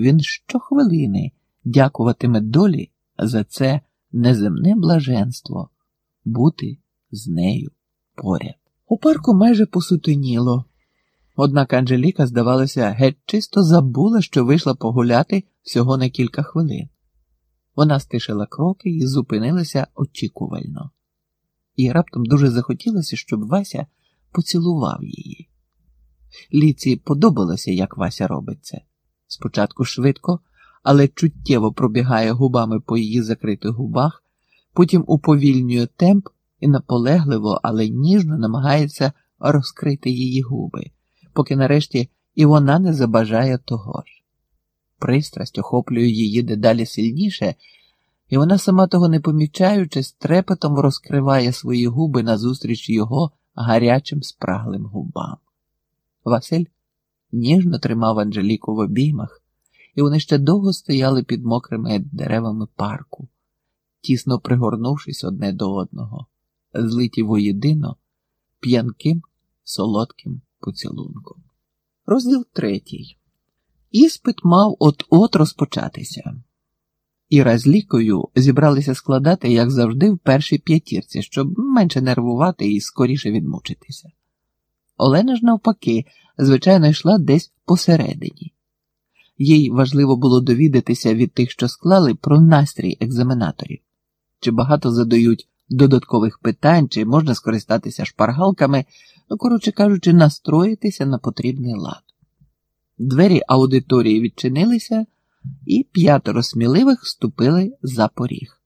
він щохвилини дякуватиме долі за це неземне блаженство бути з нею поряд. У парку майже посутеніло. Однак Анжеліка, здавалося, геть чисто забула, що вийшла погуляти всього на кілька хвилин. Вона стишила кроки і зупинилася очікувально. І раптом дуже захотілося, щоб Вася поцілував її. Ліці подобалося, як Вася робить це. Спочатку швидко, але чуттєво пробігає губами по її закритих губах, потім уповільнює темп і наполегливо, але ніжно намагається розкрити її губи, поки нарешті і вона не забажає того ж. Пристрасть охоплює її дедалі сильніше, і вона, сама того не помічаючи, трепетом розкриває свої губи назустріч його гарячим спраглим губам. Василь ніжно тримав Анжеліку в обіймах, і вони ще довго стояли під мокрими деревами парку, тісно пригорнувшись одне до одного, злиті воєдино п'янким солодким поцілунком. Розділ третій. Іспит мав от-от розпочатися. Іра з лікою зібралися складати, як завжди, в першій п'ятірці, щоб менше нервувати і скоріше відмучитися. Олена ж, навпаки, звичайно, йшла десь посередині. Їй важливо було довідатися від тих, що склали, про настрій екзаменаторів, чи багато задають додаткових питань, чи можна скористатися шпаргалками, ну, коротше кажучи, настроїтися на потрібний лад. Двері аудиторії відчинилися, і п'ятеро сміливих вступили за поріг.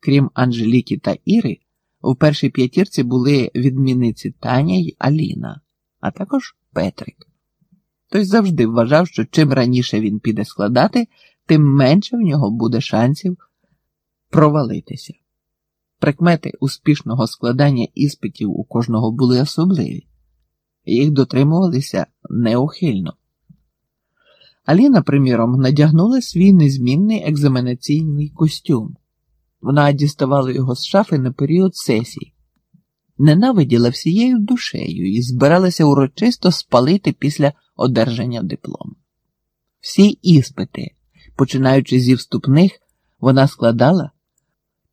Крім Анжеліки та Іри, у першій п'ятірці були відмінниці Таня й Аліна, а також Петрик. Той завжди вважав, що чим раніше він піде складати, тим менше в нього буде шансів провалитися. Прикмети успішного складання іспитів у кожного були особливі, їх дотримувалися неухильно. Аліна, приміром, надягнула свій незмінний екзаменаційний костюм. Вона діставала його з шафи на період сесій, ненавиділа всією душею і збиралася урочисто спалити після одержання диплому. Всі іспити, починаючи зі вступних, вона складала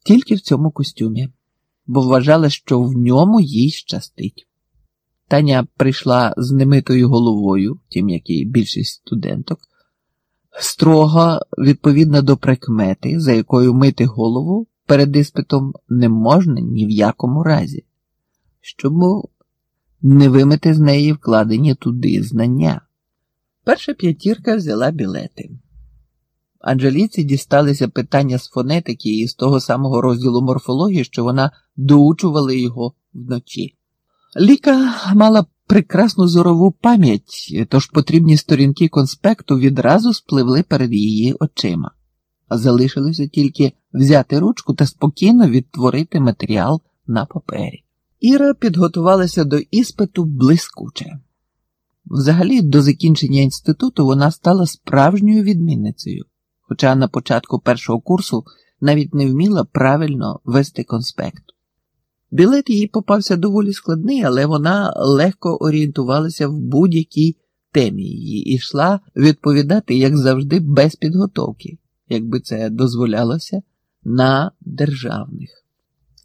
тільки в цьому костюмі, бо вважала, що в ньому їй щастить. Таня прийшла з немитою головою, тим як і більшість студенток, строго відповідна до прикмети, за якою мити голову перед іспитом не можна ні в якому разі, щоб не вимити з неї вкладені туди знання. Перша п'ятірка взяла білети. Анжеліці дісталися питання з фонетики і з того самого розділу морфології, що вона доучувала його вночі. Ліка мала прекрасну зорову пам'ять, тож потрібні сторінки конспекту відразу спливли перед її очима, залишилося тільки взяти ручку та спокійно відтворити матеріал на папері. Іра підготувалася до іспиту блискуче. Взагалі, до закінчення інституту вона стала справжньою відмінницею, хоча на початку першого курсу навіть не вміла правильно вести конспект. Білет їй попався доволі складний, але вона легко орієнтувалася в будь-якій темі її і йшла відповідати, як завжди, без підготовки, якби це дозволялося, на державних.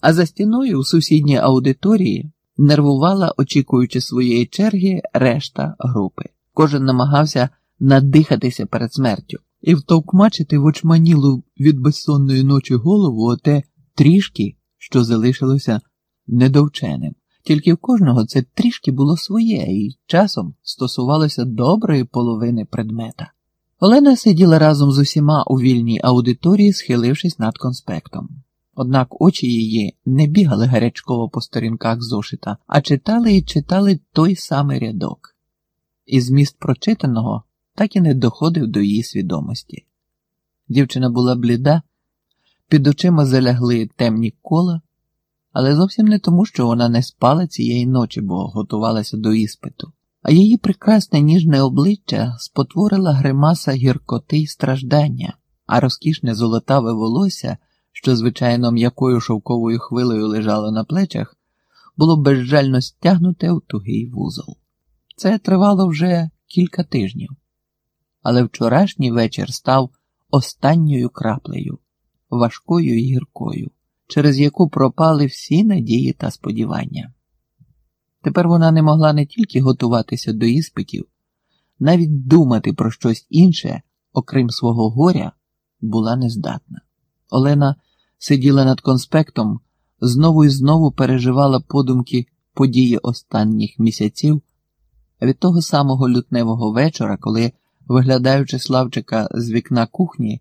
А за стіною у сусідній аудиторії нервувала, очікуючи своєї черги, решта групи. Кожен намагався надихатися перед смертю і втовкмачити в очманілу від безсонної ночі голову оте трішки, що залишилося недовченим. Тільки в кожного це трішки було своє і часом стосувалося доброї половини предмета. Олена сиділа разом з усіма у вільній аудиторії, схилившись над конспектом. Однак очі її не бігали гарячково по сторінках зошита, а читали і читали той самий рядок. І зміст прочитаного так і не доходив до її свідомості. Дівчина була бліда, під очима залягли темні кола, але зовсім не тому, що вона не спала цієї ночі, бо готувалася до іспиту, а її прекрасне ніжне обличчя спотворила гримаса гіркоти й страждання, а розкішне золотаве волосся що, звичайно, м'якою шовковою хвилею лежало на плечах, було безжально стягнуте в тугий вузол. Це тривало вже кілька тижнів. але вчорашній вечір став останньою краплею, важкою і гіркою, через яку пропали всі надії та сподівання. Тепер вона не могла не тільки готуватися до іспитів, навіть думати про щось інше, окрім свого горя, була нездатна. Олена сиділа над конспектом, знову і знову переживала подумки події останніх місяців від того самого лютневого вечора, коли, виглядаючи Славчика з вікна кухні,